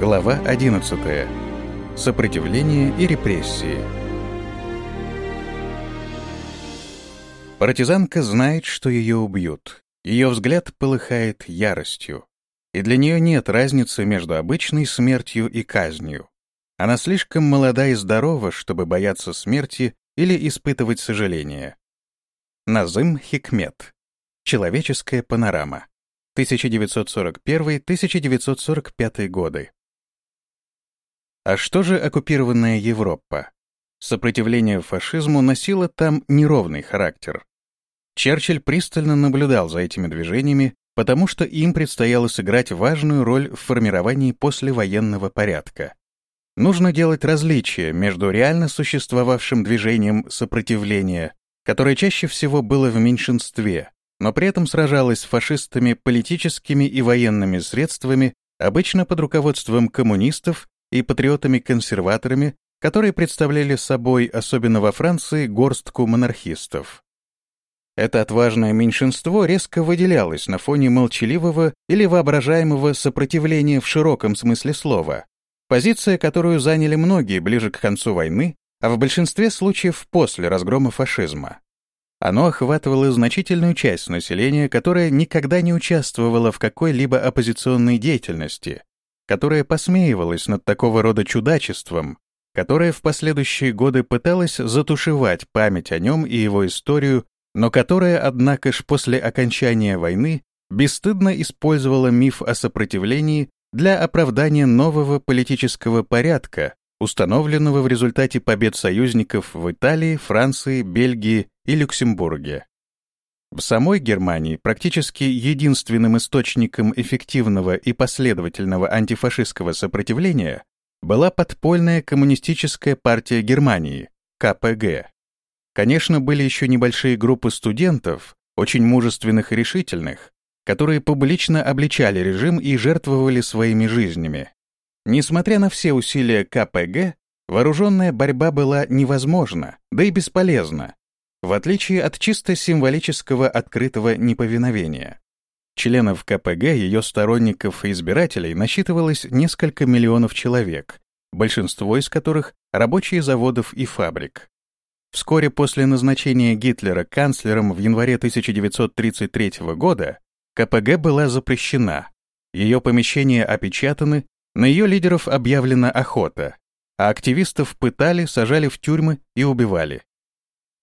Глава 11. Сопротивление и репрессии. Партизанка знает, что ее убьют. Ее взгляд полыхает яростью. И для нее нет разницы между обычной смертью и казнью. Она слишком молода и здорова, чтобы бояться смерти или испытывать сожаление. Назым Хикмет. Человеческая панорама. 1941-1945 годы. А что же оккупированная Европа? Сопротивление фашизму носило там неровный характер. Черчилль пристально наблюдал за этими движениями, потому что им предстояло сыграть важную роль в формировании послевоенного порядка. Нужно делать различия между реально существовавшим движением сопротивления, которое чаще всего было в меньшинстве, но при этом сражалась с фашистами политическими и военными средствами, обычно под руководством коммунистов и патриотами-консерваторами, которые представляли собой, особенно во Франции, горстку монархистов. Это отважное меньшинство резко выделялось на фоне молчаливого или воображаемого сопротивления в широком смысле слова, позиция, которую заняли многие ближе к концу войны, а в большинстве случаев после разгрома фашизма. Оно охватывало значительную часть населения, которая никогда не участвовала в какой-либо оппозиционной деятельности, которая посмеивалась над такого рода чудачеством, которая в последующие годы пыталась затушевать память о нем и его историю, но которая, однако ж, после окончания войны бесстыдно использовала миф о сопротивлении для оправдания нового политического порядка, установленного в результате побед союзников в Италии, Франции, Бельгии и Люксембурге. В самой Германии практически единственным источником эффективного и последовательного антифашистского сопротивления была подпольная коммунистическая партия Германии, КПГ. Конечно, были еще небольшие группы студентов, очень мужественных и решительных, которые публично обличали режим и жертвовали своими жизнями. Несмотря на все усилия КПГ, вооруженная борьба была невозможна, да и бесполезна, в отличие от чисто символического открытого неповиновения. Членов КПГ, ее сторонников и избирателей насчитывалось несколько миллионов человек, большинство из которых — рабочие заводов и фабрик. Вскоре после назначения Гитлера канцлером в январе 1933 года КПГ была запрещена, ее помещения опечатаны на ее лидеров объявлена охота, а активистов пытали, сажали в тюрьмы и убивали.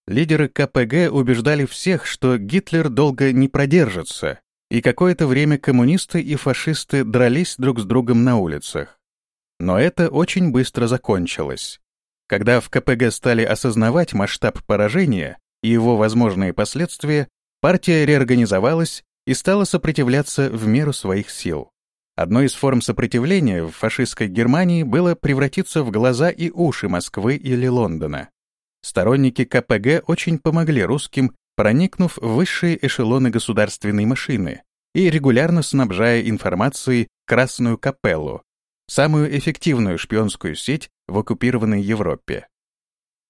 Лидеры КПГ убеждали всех, что Гитлер долго не продержится, и какое-то время коммунисты и фашисты дрались друг с другом на улицах. Но это очень быстро закончилось. Когда в КПГ стали осознавать масштаб поражения и его возможные последствия, партия реорганизовалась и стала сопротивляться в меру своих сил. Одной из форм сопротивления в фашистской Германии было превратиться в глаза и уши Москвы или Лондона. Сторонники КПГ очень помогли русским, проникнув в высшие эшелоны государственной машины и регулярно снабжая информацией Красную Капеллу, самую эффективную шпионскую сеть в оккупированной Европе.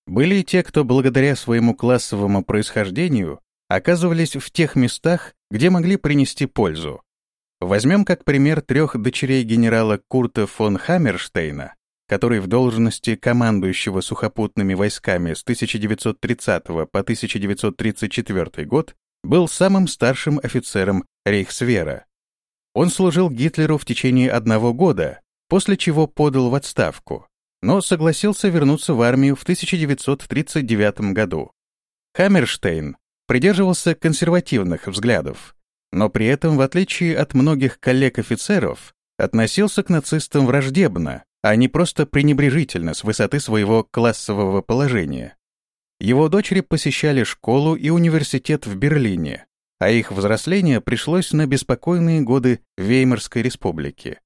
Были и те, кто благодаря своему классовому происхождению оказывались в тех местах, где могли принести пользу, Возьмем как пример трех дочерей генерала Курта фон Хаммерштейна, который в должности командующего сухопутными войсками с 1930 по 1934 год был самым старшим офицером Рейхсвера. Он служил Гитлеру в течение одного года, после чего подал в отставку, но согласился вернуться в армию в 1939 году. Хаммерштейн придерживался консервативных взглядов, но при этом, в отличие от многих коллег-офицеров, относился к нацистам враждебно, а не просто пренебрежительно с высоты своего классового положения. Его дочери посещали школу и университет в Берлине, а их взросление пришлось на беспокойные годы Веймарской республики.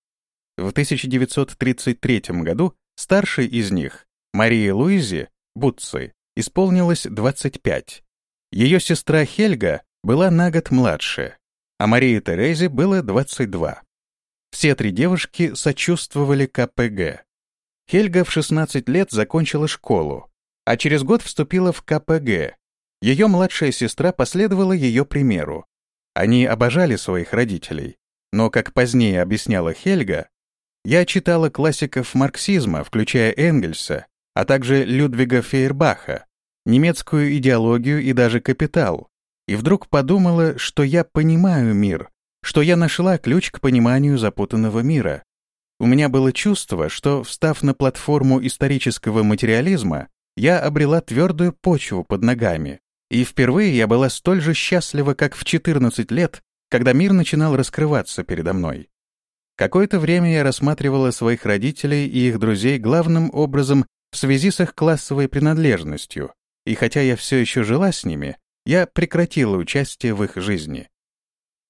В 1933 году старшей из них, Марии Луизе, Бутцы, исполнилось 25. Ее сестра Хельга была на год младше а Марии Терезе было 22. Все три девушки сочувствовали КПГ. Хельга в 16 лет закончила школу, а через год вступила в КПГ. Ее младшая сестра последовала ее примеру. Они обожали своих родителей, но, как позднее объясняла Хельга, Я читала классиков марксизма, включая Энгельса, а также Людвига Фейербаха, немецкую идеологию и даже «Капитал», и вдруг подумала, что я понимаю мир, что я нашла ключ к пониманию запутанного мира. У меня было чувство, что, встав на платформу исторического материализма, я обрела твердую почву под ногами, и впервые я была столь же счастлива, как в 14 лет, когда мир начинал раскрываться передо мной. Какое-то время я рассматривала своих родителей и их друзей главным образом в связи с их классовой принадлежностью, и хотя я все еще жила с ними, я прекратила участие в их жизни.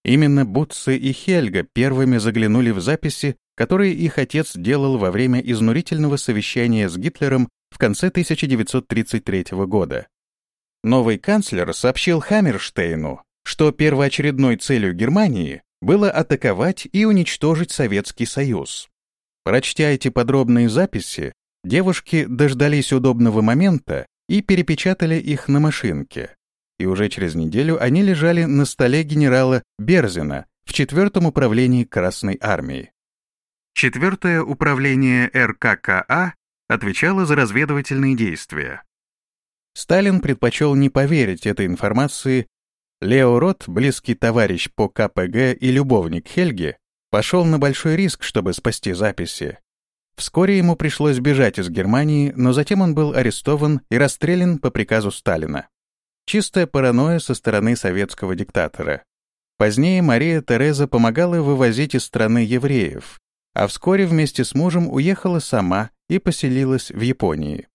Именно Бутце и Хельга первыми заглянули в записи, которые их отец делал во время изнурительного совещания с Гитлером в конце 1933 года. Новый канцлер сообщил Хаммерштейну, что первоочередной целью Германии было атаковать и уничтожить Советский Союз. Прочтя эти подробные записи, девушки дождались удобного момента и перепечатали их на машинке. И уже через неделю они лежали на столе генерала Берзина в четвертом управлении Красной Армии. Четвертое управление РККА отвечало за разведывательные действия. Сталин предпочел не поверить этой информации Лео Рот, близкий товарищ по КПГ и любовник Хельги, пошел на большой риск, чтобы спасти записи. Вскоре ему пришлось бежать из Германии, но затем он был арестован и расстрелян по приказу Сталина. Чистая паранойя со стороны советского диктатора. Позднее Мария Тереза помогала вывозить из страны евреев, а вскоре вместе с мужем уехала сама и поселилась в Японии.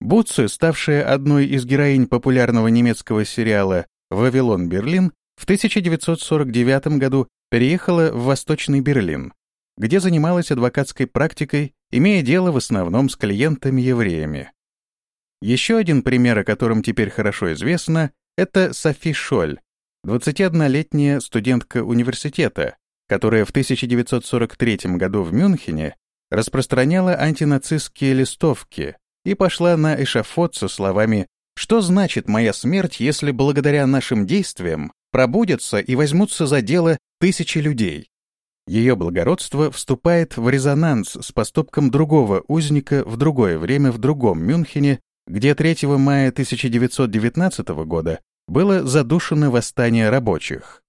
Буцу, ставшая одной из героинь популярного немецкого сериала Вавилон, Берлин, в 1949 году переехала в Восточный Берлин, где занималась адвокатской практикой, имея дело в основном с клиентами-евреями. Еще один пример, о котором теперь хорошо известно, это Софи Шоль, 21-летняя студентка университета, которая в 1943 году в Мюнхене распространяла антинацистские листовки и пошла на эшафот со словами что значит моя смерть, если благодаря нашим действиям пробудятся и возьмутся за дело тысячи людей? Ее благородство вступает в резонанс с поступком другого узника в другое время в другом Мюнхене, где 3 мая 1919 года было задушено восстание рабочих.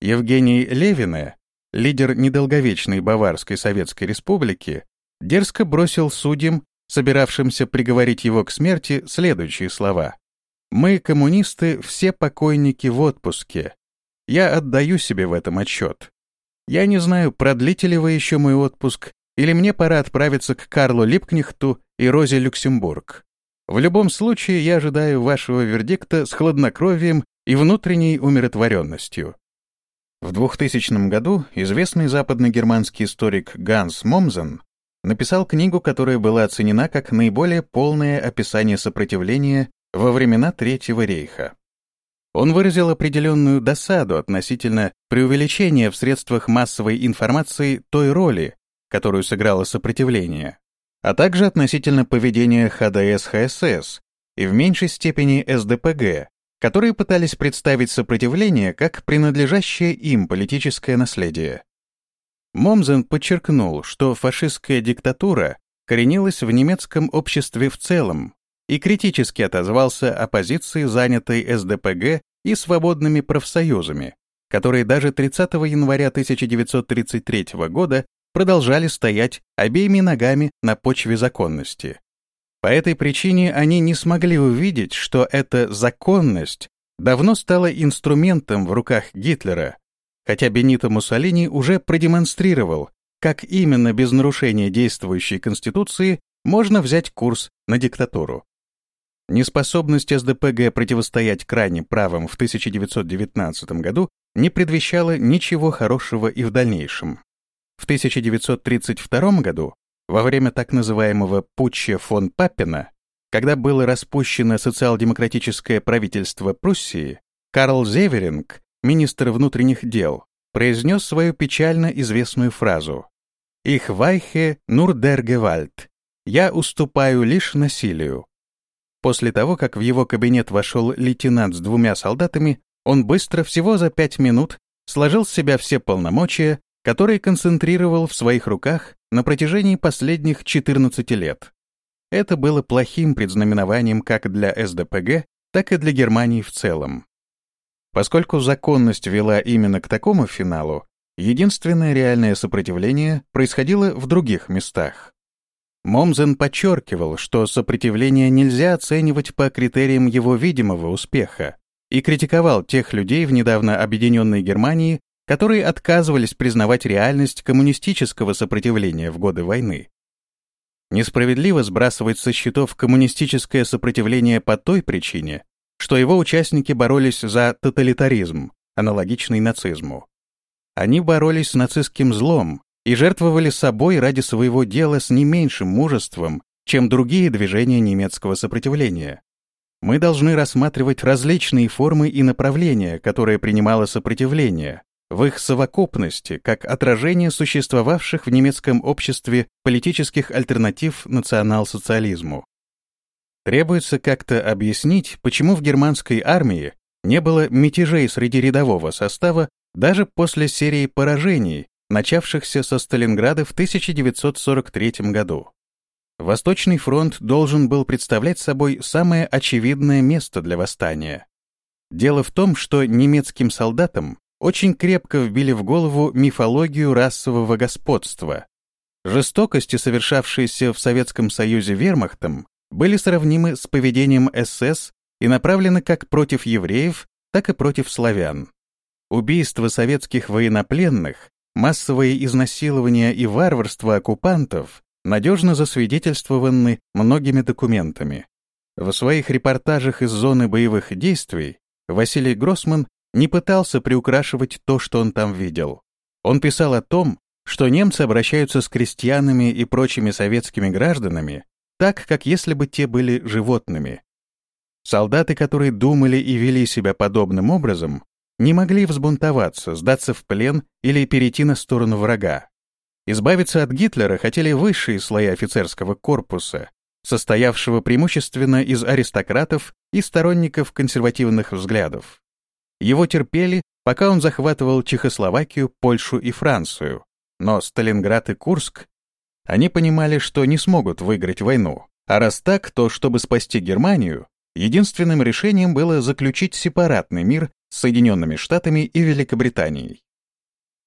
Евгений Левине, лидер недолговечной Баварской Советской Республики, дерзко бросил судьям собиравшимся приговорить его к смерти, следующие слова. «Мы, коммунисты, все покойники в отпуске. Я отдаю себе в этом отчет. Я не знаю, продлите ли вы еще мой отпуск, или мне пора отправиться к Карлу Липкнехту и Розе Люксембург. В любом случае, я ожидаю вашего вердикта с хладнокровием и внутренней умиротворенностью». В 2000 году известный западногерманский историк Ганс Момзен написал книгу, которая была оценена как наиболее полное описание сопротивления во времена Третьего рейха. Он выразил определенную досаду относительно преувеличения в средствах массовой информации той роли, которую сыграло сопротивление, а также относительно поведения ХДС-ХСС и в меньшей степени СДПГ, которые пытались представить сопротивление как принадлежащее им политическое наследие. Момзен подчеркнул, что фашистская диктатура коренилась в немецком обществе в целом и критически отозвался о позиции, занятой СДПГ и свободными профсоюзами, которые даже 30 января 1933 года продолжали стоять обеими ногами на почве законности. По этой причине они не смогли увидеть, что эта законность давно стала инструментом в руках Гитлера, хотя Бенито Муссолини уже продемонстрировал, как именно без нарушения действующей Конституции можно взять курс на диктатуру. Неспособность СДПГ противостоять крайним правым в 1919 году не предвещала ничего хорошего и в дальнейшем. В 1932 году, во время так называемого путча фон Паппена, когда было распущено социал-демократическое правительство Пруссии, Карл Зеверинг министр внутренних дел, произнес свою печально известную фразу «Ich weiche nur der Gewalt» «Я уступаю лишь насилию». После того, как в его кабинет вошел лейтенант с двумя солдатами, он быстро, всего за пять минут, сложил с себя все полномочия, который концентрировал в своих руках на протяжении последних 14 лет. Это было плохим предзнаменованием как для СДПГ, так и для Германии в целом. Поскольку законность вела именно к такому финалу, единственное реальное сопротивление происходило в других местах. Момзен подчеркивал, что сопротивление нельзя оценивать по критериям его видимого успеха, и критиковал тех людей в недавно объединенной Германии, которые отказывались признавать реальность коммунистического сопротивления в годы войны. Несправедливо сбрасывать со счетов коммунистическое сопротивление по той причине, что его участники боролись за тоталитаризм, аналогичный нацизму. Они боролись с нацистским злом и жертвовали собой ради своего дела с не меньшим мужеством, чем другие движения немецкого сопротивления. Мы должны рассматривать различные формы и направления, которые принимало сопротивление, в их совокупности, как отражение существовавших в немецком обществе политических альтернатив национал-социализму. Требуется как-то объяснить, почему в германской армии не было мятежей среди рядового состава даже после серии поражений, начавшихся со Сталинграда в 1943 году. Восточный фронт должен был представлять собой самое очевидное место для восстания. Дело в том, что немецким солдатам очень крепко вбили в голову мифологию расового господства. Жестокости, совершавшиеся в Советском Союзе вермахтом, были сравнимы с поведением СС и направлены как против евреев, так и против славян. Убийства советских военнопленных, массовые изнасилования и варварство оккупантов надежно засвидетельствованы многими документами. В своих репортажах из зоны боевых действий Василий Гроссман не пытался приукрашивать то, что он там видел. Он писал о том, что немцы обращаются с крестьянами и прочими советскими гражданами так, как если бы те были животными. Солдаты, которые думали и вели себя подобным образом, не могли взбунтоваться, сдаться в плен или перейти на сторону врага. Избавиться от Гитлера хотели высшие слои офицерского корпуса, состоявшего преимущественно из аристократов и сторонников консервативных взглядов. Его терпели, пока он захватывал Чехословакию, Польшу и Францию, но Сталинград и Курск они понимали, что не смогут выиграть войну. А раз так, то чтобы спасти Германию, единственным решением было заключить сепаратный мир с Соединенными Штатами и Великобританией.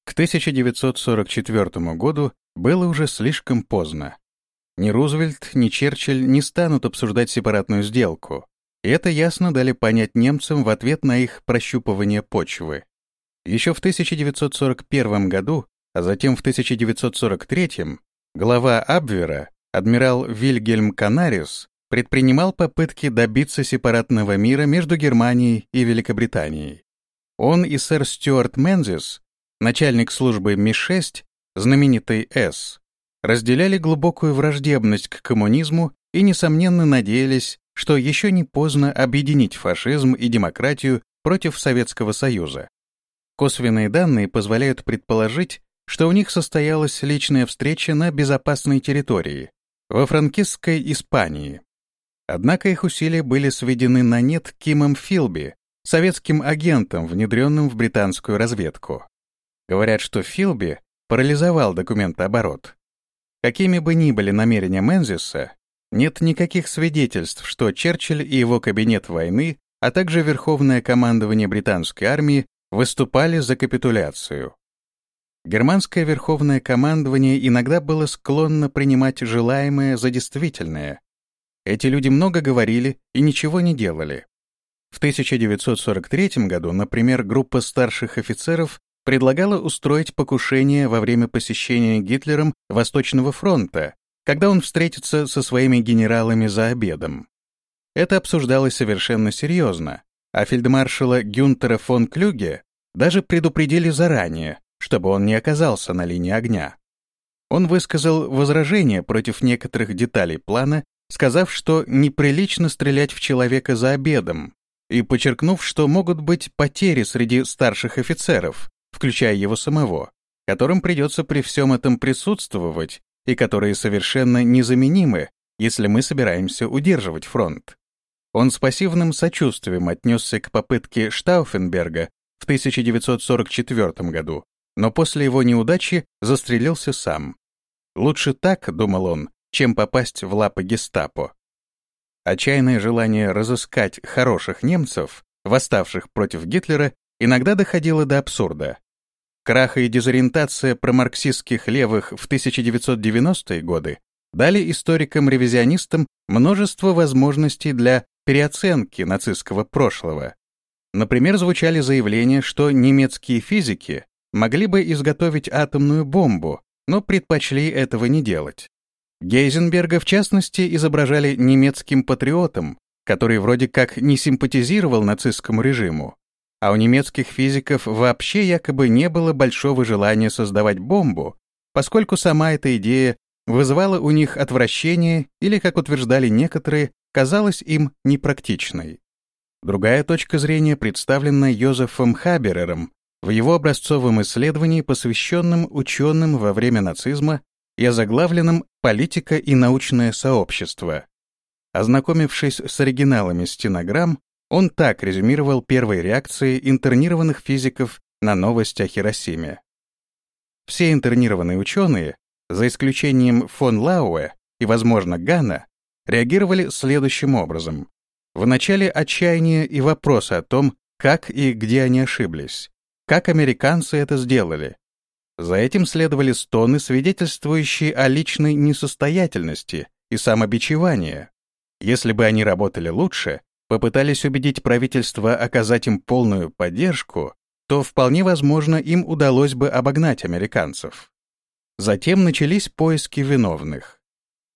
К 1944 году было уже слишком поздно. Ни Рузвельт, ни Черчилль не станут обсуждать сепаратную сделку, это ясно дали понять немцам в ответ на их прощупывание почвы. Еще в 1941 году, а затем в 1943 Глава Абвера, адмирал Вильгельм Канарис, предпринимал попытки добиться сепаратного мира между Германией и Великобританией. Он и сэр Стюарт Мензис, начальник службы Ми-6, знаменитый С, разделяли глубокую враждебность к коммунизму и, несомненно, надеялись, что еще не поздно объединить фашизм и демократию против Советского Союза. Косвенные данные позволяют предположить, что у них состоялась личная встреча на безопасной территории, во франкистской Испании. Однако их усилия были сведены на нет Кимом Филби, советским агентом, внедренным в британскую разведку. Говорят, что Филби парализовал документооборот. Какими бы ни были намерения Мензиса, нет никаких свидетельств, что Черчилль и его кабинет войны, а также Верховное командование британской армии выступали за капитуляцию. Германское верховное командование иногда было склонно принимать желаемое за действительное. Эти люди много говорили и ничего не делали. В 1943 году, например, группа старших офицеров предлагала устроить покушение во время посещения Гитлером Восточного фронта, когда он встретится со своими генералами за обедом. Это обсуждалось совершенно серьезно, а фельдмаршала Гюнтера фон Клюге даже предупредили заранее, чтобы он не оказался на линии огня. Он высказал возражение против некоторых деталей плана, сказав, что неприлично стрелять в человека за обедом, и подчеркнув, что могут быть потери среди старших офицеров, включая его самого, которым придется при всем этом присутствовать и которые совершенно незаменимы, если мы собираемся удерживать фронт. Он с пассивным сочувствием отнесся к попытке Штауфенберга в 1944 году но после его неудачи застрелился сам. Лучше так, думал он, чем попасть в лапы гестапо. Отчаянное желание разыскать хороших немцев, восставших против Гитлера, иногда доходило до абсурда. Крах и дезориентация промарксистских левых в 1990-е годы дали историкам-ревизионистам множество возможностей для переоценки нацистского прошлого. Например, звучали заявления, что немецкие физики могли бы изготовить атомную бомбу, но предпочли этого не делать. Гейзенберга, в частности, изображали немецким патриотом, который вроде как не симпатизировал нацистскому режиму, а у немецких физиков вообще якобы не было большого желания создавать бомбу, поскольку сама эта идея вызывала у них отвращение или, как утверждали некоторые, казалась им непрактичной. Другая точка зрения представлена Йозефом Хаберером в его образцовом исследовании, посвященном ученым во время нацизма и озаглавленном «Политика и научное сообщество». Ознакомившись с оригиналами стенограмм, он так резюмировал первые реакции интернированных физиков на новость о Хиросиме. Все интернированные ученые, за исключением фон Лауэ и, возможно, Гана, реагировали следующим образом. Вначале отчаяние и вопросы о том, как и где они ошиблись, как американцы это сделали. За этим следовали стоны, свидетельствующие о личной несостоятельности и самобичевании. Если бы они работали лучше, попытались убедить правительство оказать им полную поддержку, то вполне возможно им удалось бы обогнать американцев. Затем начались поиски виновных.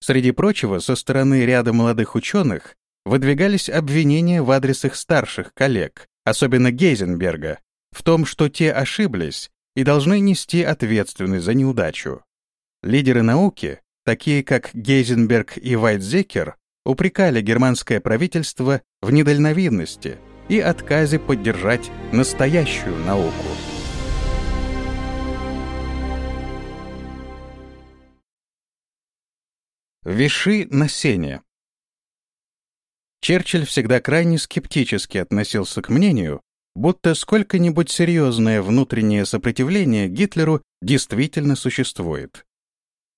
Среди прочего, со стороны ряда молодых ученых выдвигались обвинения в адрес их старших коллег, особенно Гейзенберга, в том, что те ошиблись и должны нести ответственность за неудачу. Лидеры науки, такие как Гейзенберг и Вайтзекер, упрекали германское правительство в недальновидности и отказе поддержать настоящую науку. Виши на сене Черчилль всегда крайне скептически относился к мнению, будто сколько-нибудь серьезное внутреннее сопротивление Гитлеру действительно существует.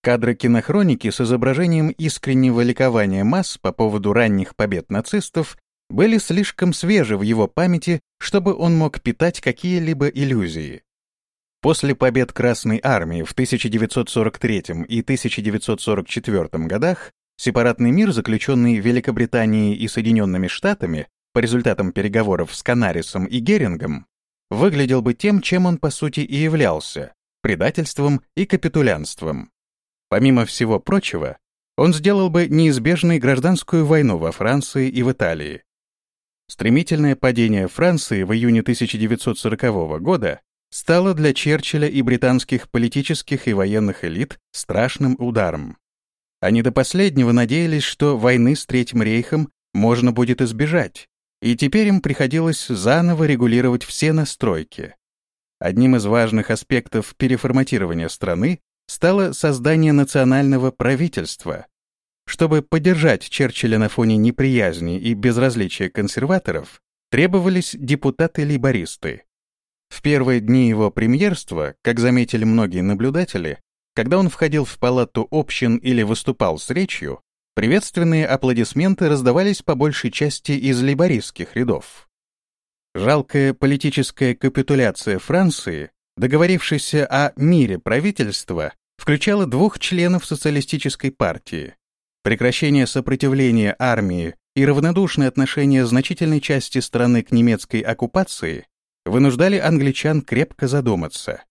Кадры кинохроники с изображением искреннего ликования масс по поводу ранних побед нацистов были слишком свежи в его памяти, чтобы он мог питать какие-либо иллюзии. После побед Красной Армии в 1943 и 1944 годах сепаратный мир, заключенный Великобританией и Соединенными Штатами по результатам переговоров с Канарисом и Герингом, выглядел бы тем, чем он по сути и являлся — предательством и капитулянством. Помимо всего прочего, он сделал бы неизбежной гражданскую войну во Франции и в Италии. Стремительное падение Франции в июне 1940 года стало для Черчилля и британских политических и военных элит страшным ударом. Они до последнего надеялись, что войны с Третьим рейхом можно будет избежать, и теперь им приходилось заново регулировать все настройки. Одним из важных аспектов переформатирования страны стало создание национального правительства. Чтобы поддержать Черчилля на фоне неприязни и безразличия консерваторов, требовались депутаты-лейбористы. В первые дни его премьерства, как заметили многие наблюдатели, когда он входил в палату общин или выступал с речью, приветственные аплодисменты раздавались по большей части из лейбористских рядов. Жалкая политическая капитуляция Франции, договорившаяся о мире правительства, включала двух членов социалистической партии. Прекращение сопротивления армии и равнодушное отношение значительной части страны к немецкой оккупации вынуждали англичан крепко задуматься.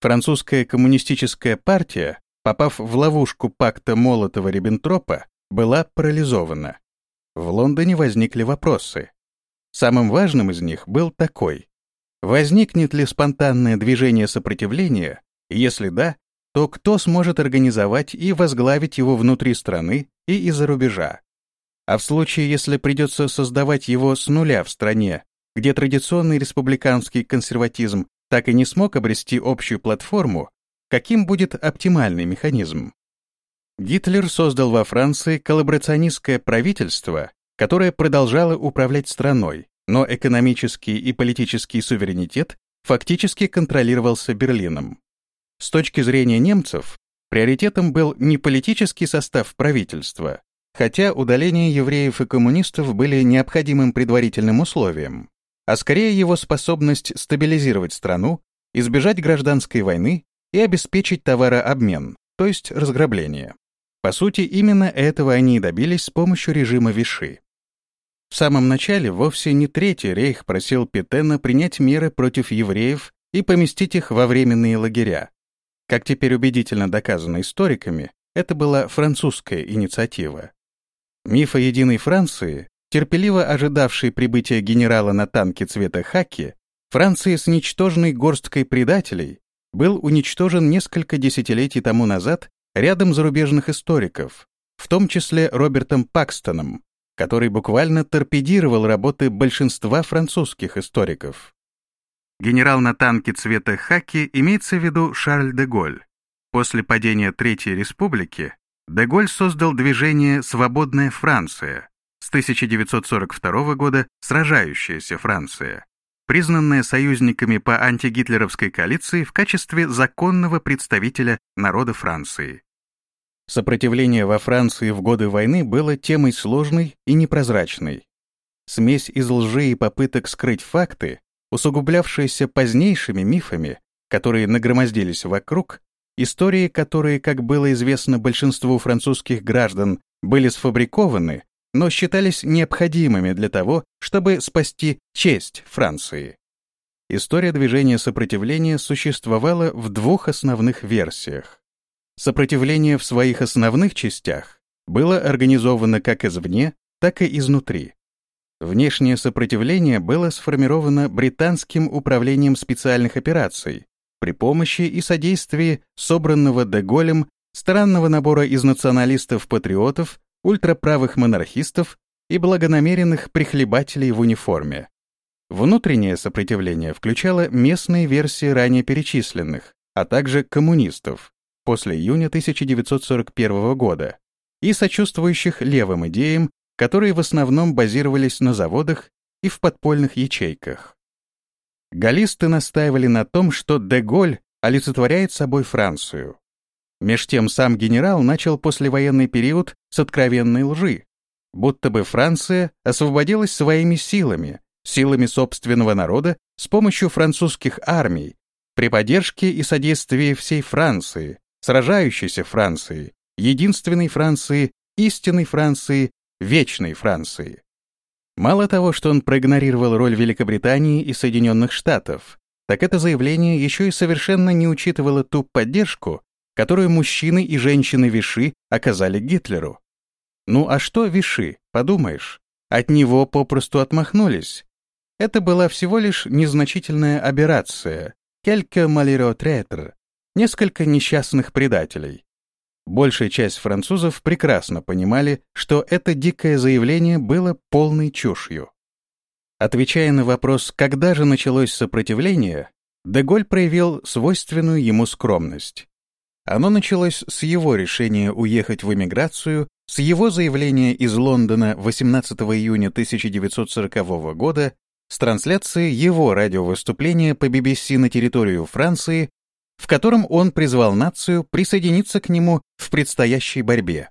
Французская коммунистическая партия, попав в ловушку пакта Молотова-Риббентропа, была парализована. В Лондоне возникли вопросы. Самым важным из них был такой. Возникнет ли спонтанное движение сопротивления? Если да, то кто сможет организовать и возглавить его внутри страны и из-за рубежа? А в случае, если придется создавать его с нуля в стране, где традиционный республиканский консерватизм так и не смог обрести общую платформу, каким будет оптимальный механизм? Гитлер создал во Франции коллаборационистское правительство, которое продолжало управлять страной, но экономический и политический суверенитет фактически контролировался Берлином. С точки зрения немцев, приоритетом был не политический состав правительства, хотя удаление евреев и коммунистов были необходимым предварительным условием, а скорее его способность стабилизировать страну, избежать гражданской войны и обеспечить товарообмен, то есть разграбление. По сути, именно этого они и добились с помощью режима Виши. В самом начале вовсе не Третий рейх просил Петена принять меры против евреев и поместить их во временные лагеря. Как теперь убедительно доказано историками, это была французская инициатива. Миф о единой Франции, терпеливо ожидавший прибытия генерала на танке цвета хаки, Франции с ничтожной горсткой предателей, был уничтожен несколько десятилетий тому назад рядом зарубежных историков, в том числе Робертом Пакстоном, который буквально торпедировал работы большинства французских историков. Генерал на танке цвета хаки имеется в виду Шарль де Голь. После падения Третьей Республики де Голь создал движение «Свободная Франция» с 1942 года «Сражающаяся Франция», признанная союзниками по антигитлеровской коалиции в качестве законного представителя народа Франции. Сопротивление во Франции в годы войны было темой сложной и непрозрачной. Смесь из лжи и попыток скрыть факты, усугублявшаяся позднейшими мифами, которые нагромоздились вокруг, истории, которые, как было известно большинству французских граждан, были сфабрикованы, но считались необходимыми для того, чтобы спасти честь Франции. История движения сопротивления существовала в двух основных версиях. Сопротивление в своих основных частях было организовано как извне, так и изнутри. Внешнее сопротивление было сформировано британским управлением специальных операций при помощи и содействии собранного Деголем странного набора из националистов-патриотов, ультраправых монархистов и благонамеренных прихлебателей в униформе. Внутреннее сопротивление включало местные версии ранее перечисленных, а также коммунистов, после июня 1941 года и сочувствующих левым идеям, которые в основном базировались на заводах и в подпольных ячейках. Галлисты настаивали на том, что Деголь олицетворяет собой Францию. Меж тем сам генерал начал послевоенный период с откровенной лжи, будто бы Франция освободилась своими силами, силами собственного народа с помощью французских армий, при поддержке и содействии всей Франции, сражающейся Франции, единственной Франции, истинной Франции, вечной Франции. Мало того, что он проигнорировал роль Великобритании и Соединенных Штатов, так это заявление еще и совершенно не учитывало ту поддержку, которую мужчины и женщины Виши оказали Гитлеру. Ну а что Виши, подумаешь? От него попросту отмахнулись. Это была всего лишь незначительная аберрация, quelque malheureux traître, несколько несчастных предателей. Большая часть французов прекрасно понимали, что это дикое заявление было полной чушью. Отвечая на вопрос, когда же началось сопротивление, Деголь проявил свойственную ему скромность. Оно началось с его решения уехать в эмиграцию, с его заявления из Лондона 18 июня 1940 года, с трансляции его радиовыступления по BBC на территорию Франции в котором он призвал нацию присоединиться к нему в предстоящей борьбе.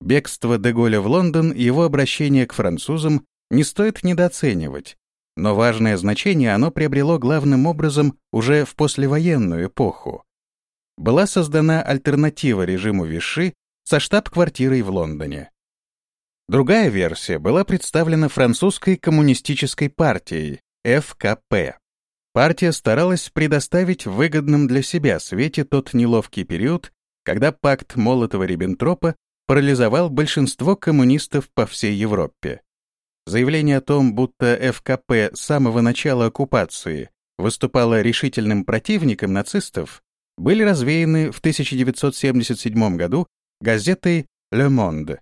Бегство Деголя в Лондон и его обращение к французам не стоит недооценивать, но важное значение оно приобрело главным образом уже в послевоенную эпоху. Была создана альтернатива режиму Виши со штаб-квартирой в Лондоне. Другая версия была представлена французской коммунистической партией, ФКП. Партия старалась предоставить в выгодном для себя свете тот неловкий период, когда пакт Молотова-Риббентропа парализовал большинство коммунистов по всей Европе. Заявление о том, будто ФКП с самого начала оккупации выступала решительным противником нацистов, были развеяны в 1977 году газетой «Le Monde».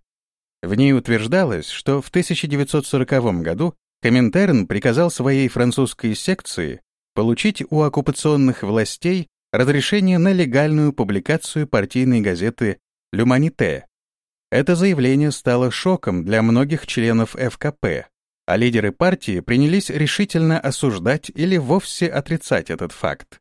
В ней утверждалось, что в 1940 году Коминтерн приказал своей французской секции получить у оккупационных властей разрешение на легальную публикацию партийной газеты «Люманите». Это заявление стало шоком для многих членов ФКП, а лидеры партии принялись решительно осуждать или вовсе отрицать этот факт.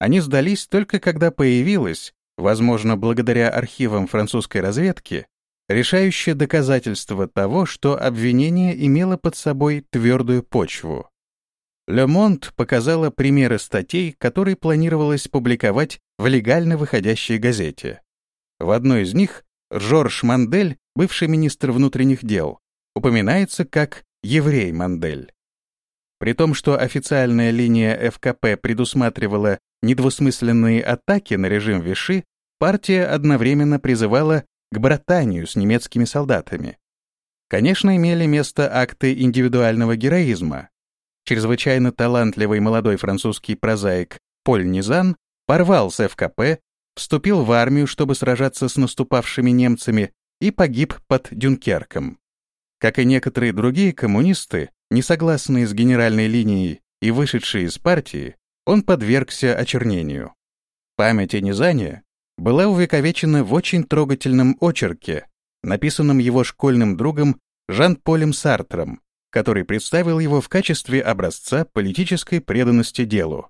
Они сдались только когда появилось, возможно, благодаря архивам французской разведки, решающее доказательство того, что обвинение имело под собой твердую почву. Le Monde показала примеры статей, которые планировалось публиковать в легально выходящей газете. В одной из них Жорж Мандель, бывший министр внутренних дел, упоминается как еврей Мандель. При том, что официальная линия ФКП предусматривала недвусмысленные атаки на режим Виши, партия одновременно призывала к братанию с немецкими солдатами. Конечно, имели место акты индивидуального героизма. Чрезвычайно талантливый молодой французский прозаик Поль Низан порвал с ФКП, вступил в армию, чтобы сражаться с наступавшими немцами, и погиб под Дюнкерком. Как и некоторые другие коммунисты, не согласные с генеральной линией и вышедшие из партии, он подвергся очернению. Память о Низане была увековечена в очень трогательном очерке, написанном его школьным другом Жан-Полем Сартром, который представил его в качестве образца политической преданности делу.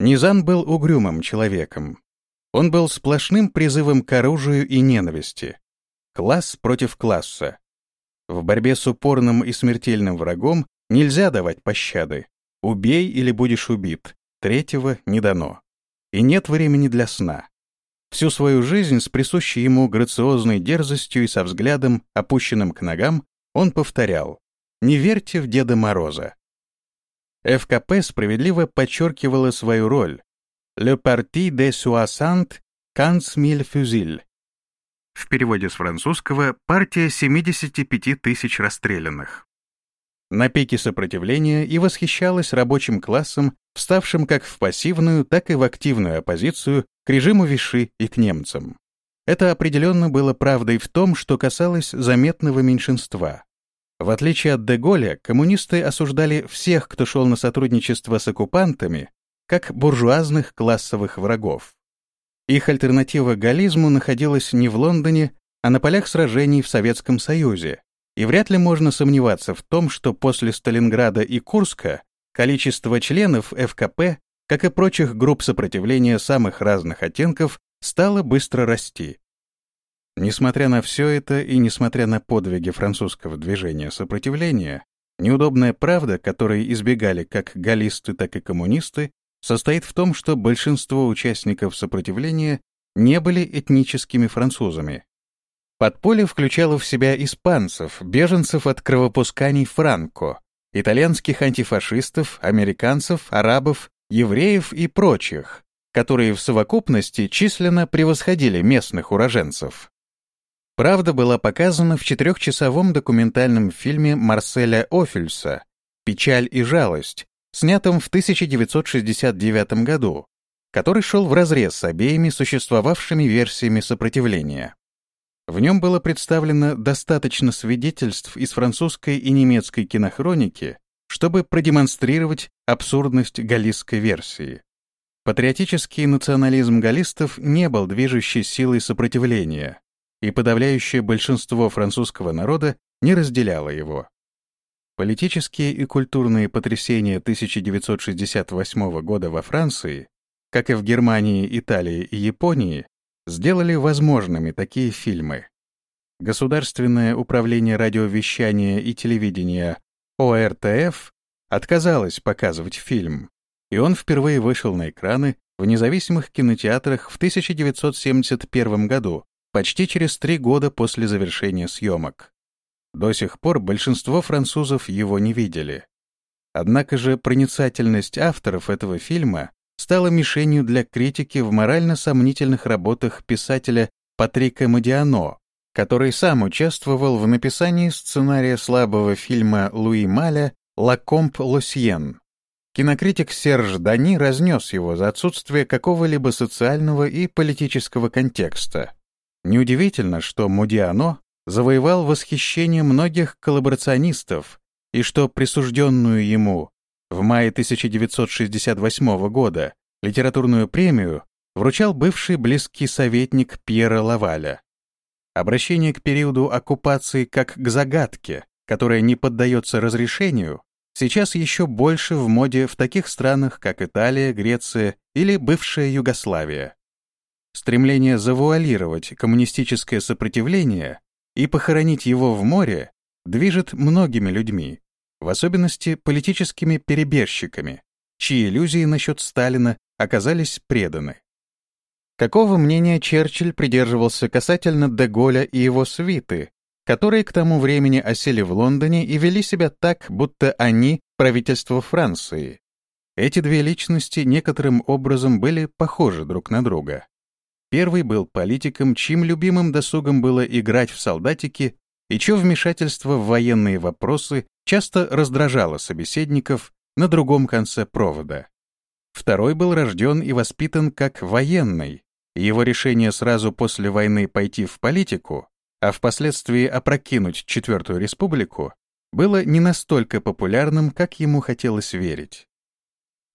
Низан был угрюмым человеком. Он был сплошным призывом к оружию и ненависти. Класс против класса. В борьбе с упорным и смертельным врагом нельзя давать пощады. Убей или будешь убит. Третьего не дано. И нет времени для сна. Всю свою жизнь с присущей ему грациозной дерзостью и со взглядом, опущенным к ногам, он повторял «Не верьте в Деда Мороза». ФКП справедливо подчеркивала свою роль «Le Parti des Soixante Quinze Mille Fusils» в переводе с французского «Партия 75 тысяч расстрелянных» на пике сопротивления и восхищалась рабочим классом, вставшим как в пассивную, так и в активную оппозицию к режиму Виши и к немцам. Это определенно было правдой в том, что касалось заметного меньшинства. В отличие от Деголя, коммунисты осуждали всех, кто шел на сотрудничество с оккупантами, как буржуазных классовых врагов. Их альтернатива галлизму находилась не в Лондоне, а на полях сражений в Советском Союзе, и вряд ли можно сомневаться в том, что после Сталинграда и Курска количество членов ФКП, как и прочих групп сопротивления самых разных оттенков, стало быстро расти. Несмотря на все это и несмотря на подвиги французского движения сопротивления, неудобная правда, которой избегали как галлисты, так и коммунисты, состоит в том, что большинство участников сопротивления не были этническими французами, Подполье включало в себя испанцев, беженцев от кровопусканий Франко, итальянских антифашистов, американцев, арабов, евреев и прочих, которые в совокупности численно превосходили местных уроженцев. Правда была показана в четырехчасовом документальном фильме Марселя Офельса «Печаль и жалость», снятом в 1969 году, который шел вразрез с обеими существовавшими версиями сопротивления. В нем было представлено достаточно свидетельств из французской и немецкой кинохроники, чтобы продемонстрировать абсурдность галлистской версии. Патриотический национализм галлистов не был движущей силой сопротивления, и подавляющее большинство французского народа не разделяло его. Политические и культурные потрясения 1968 года во Франции, как и в Германии, Италии и Японии, сделали возможными такие фильмы. Государственное управление радиовещания и телевидения ОРТФ отказалось показывать фильм, и он впервые вышел на экраны в независимых кинотеатрах в 1971 году, почти через три года после завершения съемок. До сих пор большинство французов его не видели. Однако же проницательность авторов этого фильма стала мишенью для критики в морально сомнительных работах писателя Патрика Модиано, который сам участвовал в написании сценария слабого фильма Луи Маля «Ла Комп Лосьен». Кинокритик Серж Дани разнес его за отсутствие какого-либо социального и политического контекста. Неудивительно, что Модиано завоевал восхищение многих коллаборационистов и что присужденную ему в мае 1968 года литературную премию вручал бывший близкий советник Пьера Лаваля. Обращение к периоду оккупации как к загадке, которая не поддается разрешению, сейчас еще больше в моде в таких странах, как Италия, Греция или бывшая Югославия. Стремление завуалировать коммунистическое сопротивление и похоронить его в море движет многими людьми, в особенности политическими перебежчиками, чьи иллюзии насчет Сталина оказались преданы. Какого мнения Черчилль придерживался касательно Деголя и его свиты, которые к тому времени осели в Лондоне и вели себя так, будто они — правительство Франции? Эти две личности некоторым образом были похожи друг на друга. Первый был политиком, чьим любимым досугом было играть в солдатики, и чье вмешательство в военные вопросы часто раздражало собеседников на другом конце провода. Второй был рожден и воспитан как военный, его решение сразу после войны пойти в политику, а впоследствии опрокинуть Четвертую Республику, было не настолько популярным, как ему хотелось верить.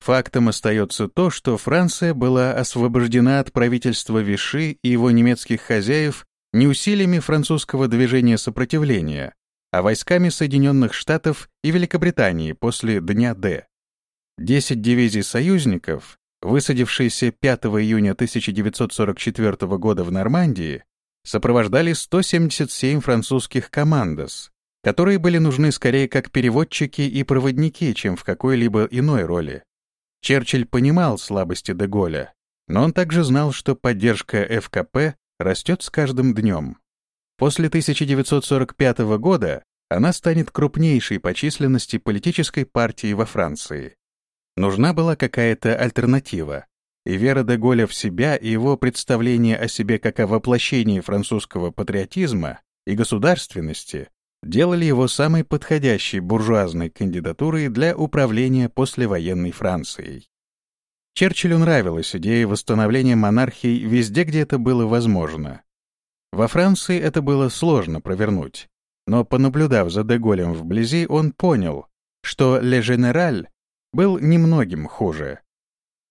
Фактом остается то, что Франция была освобождена от правительства Виши и его немецких хозяев не усилиями французского движения сопротивления, а войсками Соединенных Штатов и Великобритании после Дня Д. Десять дивизий союзников, высадившиеся 5 июня 1944 года в Нормандии, сопровождали 177 французских командос, которые были нужны скорее как переводчики и проводники, чем в какой-либо иной роли. Черчилль понимал слабости Деголя, но он также знал, что поддержка ФКП растет с каждым днем. После 1945 года она станет крупнейшей по численности политической партией во Франции. Нужна была какая-то альтернатива, и вера де Голля в себя и его представление о себе как о воплощении французского патриотизма и государственности делали его самой подходящей буржуазной кандидатурой для управления послевоенной Францией. Черчиллю нравилась идея восстановления монархии везде, где это было возможно. Во Франции это было сложно провернуть, но, понаблюдав за Деголем вблизи, он понял, что «Ле Женераль» был немногим хуже.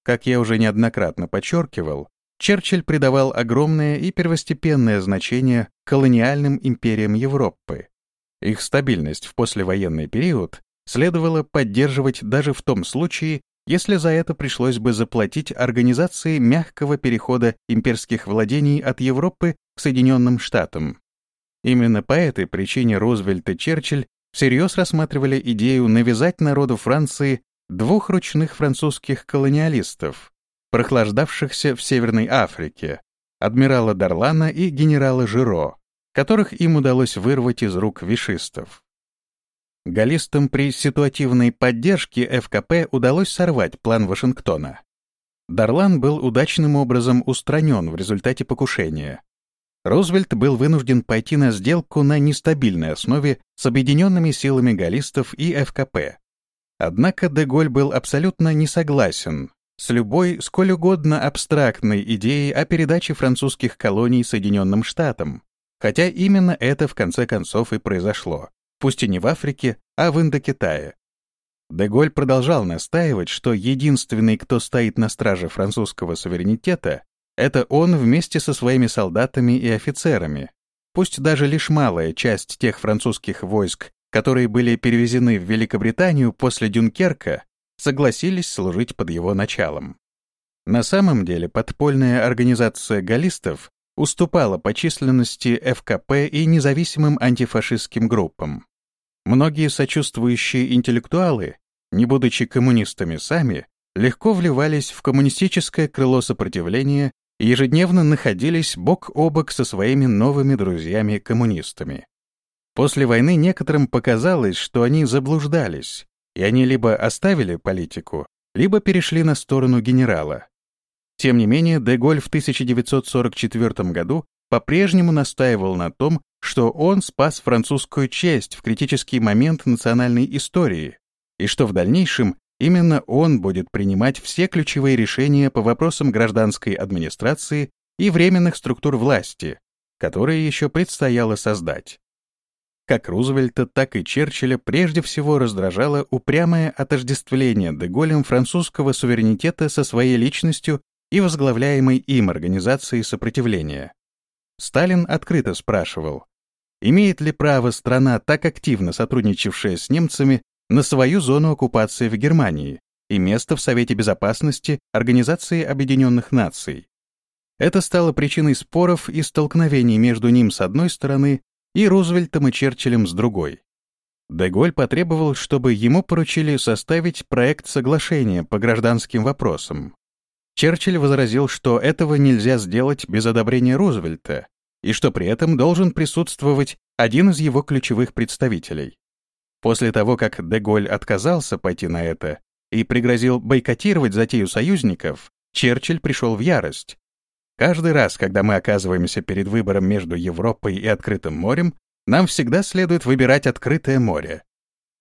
Как я уже неоднократно подчеркивал, Черчилль придавал огромное и первостепенное значение колониальным империям Европы. Их стабильность в послевоенный период следовало поддерживать даже в том случае, если за это пришлось бы заплатить организации мягкого перехода имперских владений от Европы к Соединенным Штатам. Именно по этой причине Рузвельт и Черчилль всерьез рассматривали идею навязать народу Франции двух ручных французских колониалистов, прохлаждавшихся в Северной Африке, адмирала Дарлана и генерала Жиро, которых им удалось вырвать из рук вишистов. Галлистам при ситуативной поддержке ФКП удалось сорвать план Вашингтона. Дарлан был удачным образом устранен в результате покушения. Рузвельт был вынужден пойти на сделку на нестабильной основе с объединенными силами галлистов и ФКП, Однако Деголь был абсолютно не согласен с любой, сколь угодно абстрактной идеей о передаче французских колоний Соединенным Штатам, хотя именно это в конце концов и произошло, пусть и не в Африке, а в Индокитае. Деголь продолжал настаивать, что единственный, кто стоит на страже французского суверенитета, это он вместе со своими солдатами и офицерами, пусть даже лишь малая часть тех французских войск, которые были перевезены в Великобританию после Дюнкерка, согласились служить под его началом. На самом деле подпольная организация галлистов уступала по численности ФКП и независимым антифашистским группам. Многие сочувствующие интеллектуалы, не будучи коммунистами сами, легко вливались в коммунистическое крыло сопротивления и ежедневно находились бок о бок со своими новыми друзьями-коммунистами. После войны некоторым показалось, что они заблуждались, и они либо оставили политику, либо перешли на сторону генерала. Тем не менее, Деголь в 1944 году по-прежнему настаивал на том, что он спас французскую честь в критический момент национальной истории, и что в дальнейшем именно он будет принимать все ключевые решения по вопросам гражданской администрации и временных структур власти, которые еще предстояло создать. Как Рузвельта, так и Черчилля прежде всего раздражало упрямое отождествление Деголем французского суверенитета со своей личностью и возглавляемой им организацией сопротивления. Сталин открыто спрашивал, имеет ли право страна, так активно сотрудничавшая с немцами, на свою зону оккупации в Германии и место в Совете Безопасности Организации Объединенных Наций. Это стало причиной споров и столкновений между ним с одной стороны и Рузвельтом и Черчиллем с другой. Деголь потребовал, чтобы ему поручили составить проект соглашения по гражданским вопросам. Черчилль возразил, что этого нельзя сделать без одобрения Рузвельта, и что при этом должен присутствовать один из его ключевых представителей. После того, как Деголь отказался пойти на это и пригрозил бойкотировать затею союзников, Черчилль пришел в ярость. Каждый раз, когда мы оказываемся перед выбором между Европой и открытым морем, нам всегда следует выбирать открытое море.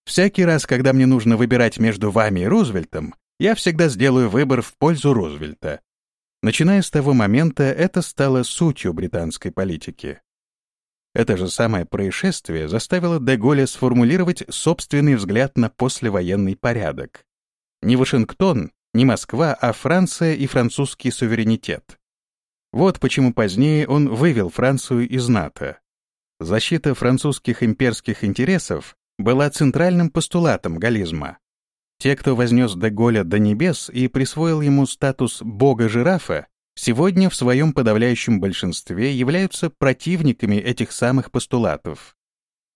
Всякий раз, когда мне нужно выбирать между вами и Рузвельтом, я всегда сделаю выбор в пользу Рузвельта. Начиная с того момента, это стало сутью британской политики. Это же самое происшествие заставило Деголя сформулировать собственный взгляд на послевоенный порядок. Не Вашингтон, не Москва, а Франция и французский суверенитет. Вот почему позднее он вывел Францию из НАТО. Защита французских имперских интересов была центральным постулатом галлизма. Те, кто вознес Деголя до небес и присвоил ему статус бога-жирафа, сегодня в своем подавляющем большинстве являются противниками этих самых постулатов.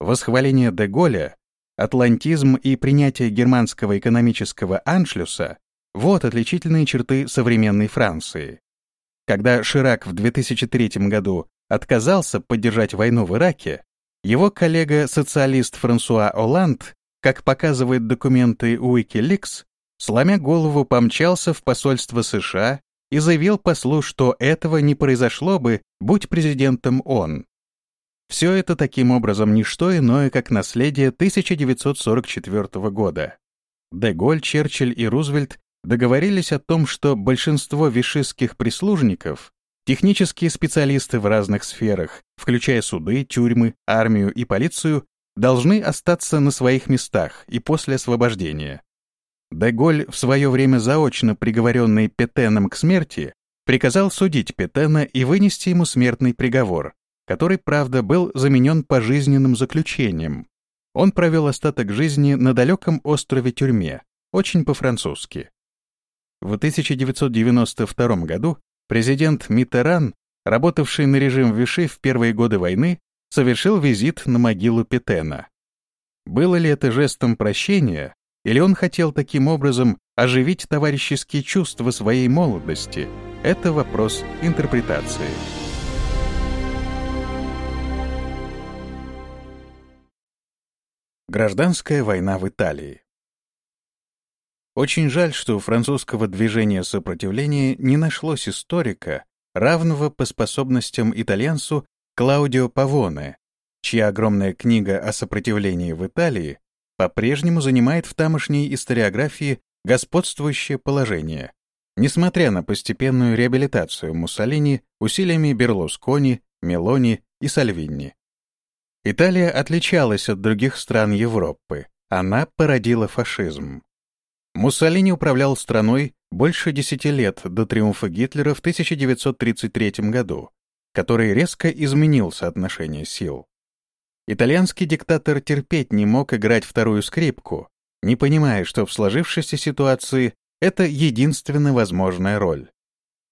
Восхваление Деголя, атлантизм и принятие германского экономического аншлюса — вот отличительные черты современной Франции. Когда Ширак в 2003 году отказался поддержать войну в Ираке, его коллега-социалист Франсуа Оланд, как показывают документы Wikileaks, сломя голову помчался в посольство США и заявил послу, что этого не произошло бы, будь президентом он. Все это таким образом не что иное, как наследие 1944 года. Деголь, Черчилль и Рузвельт договорились о том, что большинство вишистских прислужников, технические специалисты в разных сферах, включая суды, тюрьмы, армию и полицию, должны остаться на своих местах и после освобождения. Деголь, в свое время заочно приговоренный Петеном к смерти, приказал судить Петена и вынести ему смертный приговор, который, правда, был заменен пожизненным заключением. Он провел остаток жизни на далеком острове-тюрьме, очень по-французски. В 1992 году президент Миттеран, работавший на режим Виши в первые годы войны, совершил визит на могилу Петена. Было ли это жестом прощения, или он хотел таким образом оживить товарищеские чувства своей молодости? Это вопрос интерпретации. Гражданская война в Италии Очень жаль, что у французского движения сопротивления не нашлось историка, равного по способностям итальянцу Клаудио Павоне, чья огромная книга о сопротивлении в Италии по-прежнему занимает в тамошней историографии господствующее положение, несмотря на постепенную реабилитацию Муссолини усилиями Берлускони, Мелони и Сальвини. Италия отличалась от других стран Европы, она породила фашизм. Муссолини управлял страной больше десяти лет до триумфа Гитлера в 1933 году, который резко изменил соотношение сил. Итальянский диктатор терпеть не мог играть вторую скрипку, не понимая, что в сложившейся ситуации это единственно возможная роль.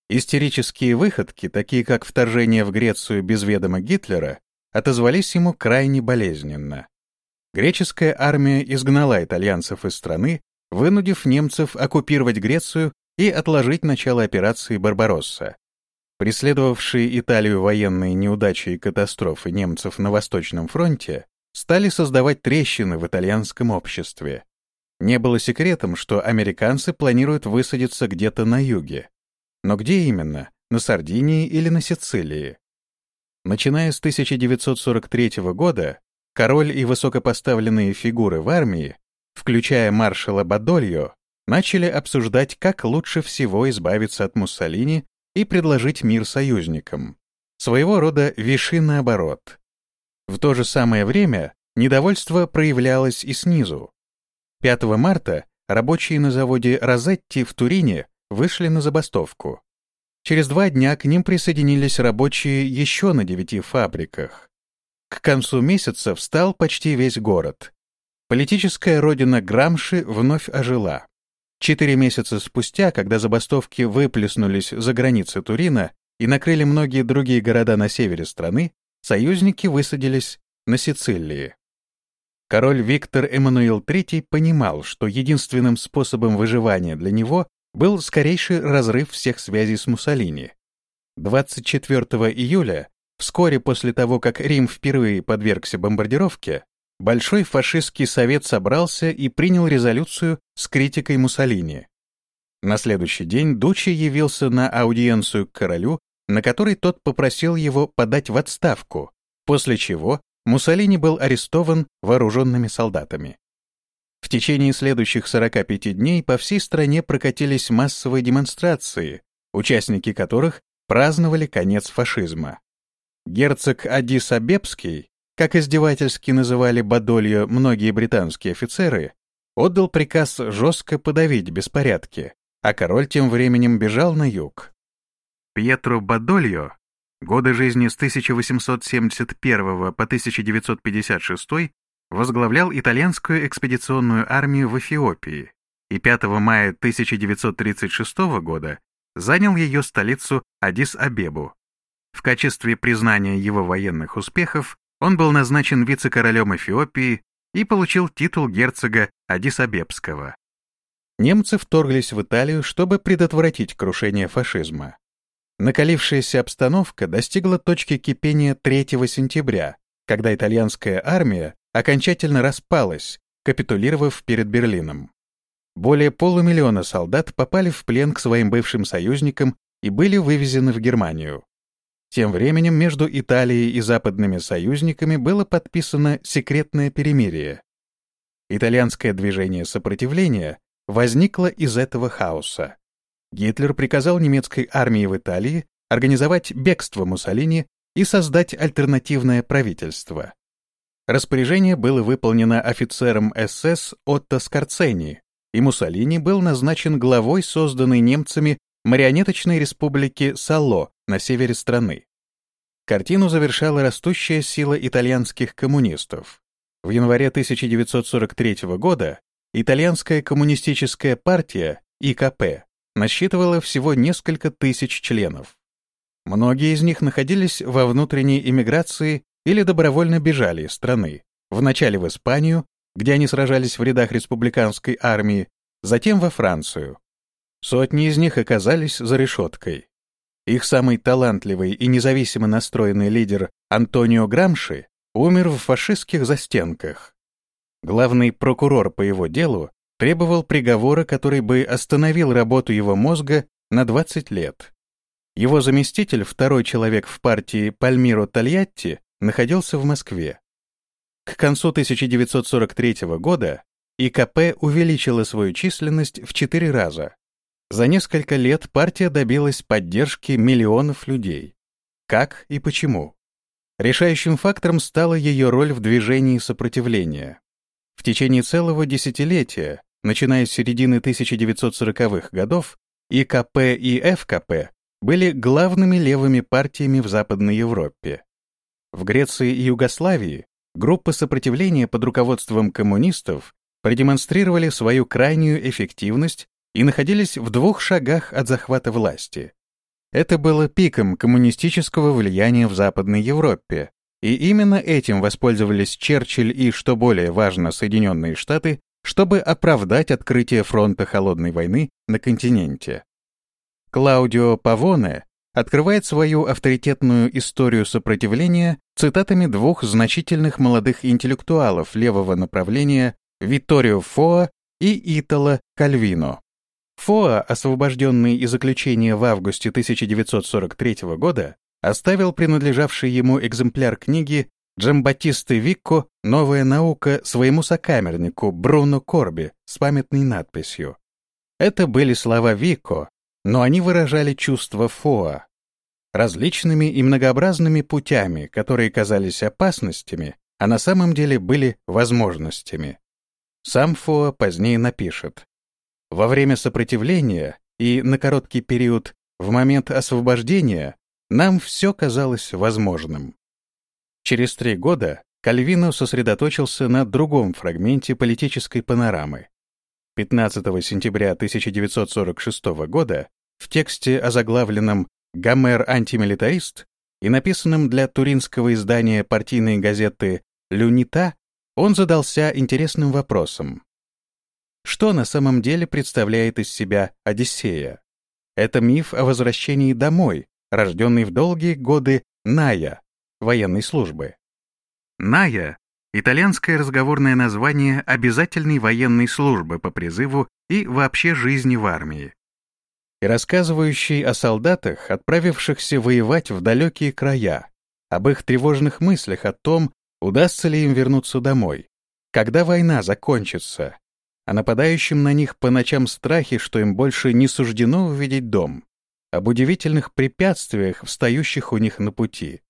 Истерические выходки, такие как вторжение в Грецию без ведома Гитлера, отозвались ему крайне болезненно. Греческая армия изгнала итальянцев из страны, вынудив немцев оккупировать Грецию и отложить начало операции «Барбаросса». Преследовавшие Италию военные неудачи и катастрофы немцев на Восточном фронте стали создавать трещины в итальянском обществе. Не было секретом, что американцы планируют высадиться где-то на юге. Но где именно? На Сардинии или на Сицилии? Начиная с 1943 года, король и высокопоставленные фигуры в армии, включая маршала Бадольо, начали обсуждать, как лучше всего избавиться от Муссолини и предложить мир союзникам. Своего рода виши наоборот. В то же самое время недовольство проявлялось и снизу. 5 марта рабочие на заводе Розетти в Турине вышли на забастовку. Через два дня к ним присоединились рабочие еще на девяти фабриках. К концу месяца встал почти весь город. Политическая родина Грамши вновь ожила. Четыре месяца спустя, когда забастовки выплеснулись за границы Турина и накрыли многие другие города на севере страны, союзники высадились на Сицилии. Король Виктор Эммануил III понимал, что единственным способом выживания для него был скорейший разрыв всех связей с Муссолини. 24 июля, вскоре после того, как Рим впервые подвергся бомбардировке, Большой фашистский совет собрался и принял резолюцию с критикой Муссолини. На следующий день Дучи явился на аудиенцию к королю, на которой тот попросил его подать в отставку, после чего Муссолини был арестован вооруженными солдатами. В течение следующих 45 дней по всей стране прокатились массовые демонстрации, участники которых праздновали конец фашизма. Герцог Адис Абебский, как издевательски называли Бадольо многие британские офицеры, отдал приказ жестко подавить беспорядки, а король тем временем бежал на юг. Пьетро Бадольо, годы жизни с 1871 по 1956, возглавлял итальянскую экспедиционную армию в Эфиопии и 5 мая 1936 года занял ее столицу Адис-Абебу. В качестве признания его военных успехов он был назначен вице-королем Эфиопии и получил титул герцога Адис-Абебского. Немцы вторглись в Италию, чтобы предотвратить крушение фашизма. Накалившаяся обстановка достигла точки кипения 3 сентября, когда итальянская армия окончательно распалась, капитулировав перед Берлином. Более полумиллиона солдат попали в плен к своим бывшим союзникам и были вывезены в Германию. Тем временем между Италией и западными союзниками было подписано секретное перемирие. Итальянское движение сопротивления возникло из этого хаоса. Гитлер приказал немецкой армии в Италии организовать бегство Муссолини и создать альтернативное правительство. Распоряжение было выполнено офицером СС Отто Скорцени, и Муссолини был назначен главой созданной немцами марионеточной республики Сало на севере страны. Картину завершала растущая сила итальянских коммунистов. В январе 1943 года итальянская коммунистическая партия ИКП насчитывала всего несколько тысяч членов. Многие из них находились во внутренней эмиграции или добровольно бежали из страны, вначале в Испанию, где они сражались в рядах республиканской армии, затем во Францию. Сотни из них оказались за решеткой. Их самый талантливый и независимо настроенный лидер Антонио Грамши умер в фашистских застенках. Главный прокурор по его делу требовал приговора, который бы остановил работу его мозга на 20 лет. Его заместитель, второй человек в партии Пальмиро Тольятти, находился в Москве. К концу 1943 года ИКП увеличила свою численность в четыре раза. За несколько лет партия добилась поддержки миллионов людей. Как и почему? Решающим фактором стала ее роль в движении сопротивления. В течение целого десятилетия, начиная с середины 1940-х годов, ИКП и ФКП были главными левыми партиями в Западной Европе. В Греции и Югославии группы сопротивления под руководством коммунистов продемонстрировали свою крайнюю эффективность и находились в двух шагах от захвата власти. Это было пиком коммунистического влияния в Западной Европе, и именно этим воспользовались Черчилль и, что более важно, Соединенные Штаты, чтобы оправдать открытие фронта Холодной войны на континенте. Клаудио Павоне открывает свою авторитетную историю сопротивления цитатами двух значительных молодых интеллектуалов левого направления Витторио Фоа и Итало Кальвино. Фоа, освобожденный из заключения в августе 1943 года, оставил принадлежавший ему экземпляр книги Джамбатисты Викко «Новая наука» своему сокамернику Бруно Корби с памятной надписью. Это были слова Викко, но они выражали чувства Фоа. Различными и многообразными путями, которые казались опасностями, а на самом деле были возможностями. Сам Фоа позднее напишет. Во время сопротивления и на короткий период в момент освобождения нам все казалось возможным. Через три года Кальвино сосредоточился на другом фрагменте политической панорамы. 15 сентября 1946 года в тексте, озаглавленном «Гомер-антимилитарист» и написанном для туринского издания партийной газеты «Люнита», он задался интересным вопросом. Что на самом деле представляет из себя Одиссея? Это миф о возвращении домой, рожденный в долгие годы Ная, военной службы. Ная — итальянское разговорное название обязательной военной службы по призыву и вообще жизни в армии. И рассказывающий о солдатах, отправившихся воевать в далекие края, об их тревожных мыслях о том, удастся ли им вернуться домой, когда война закончится, о нападающем на них по ночам страхе, что им больше не суждено увидеть дом, об удивительных препятствиях, встающих у них на пути.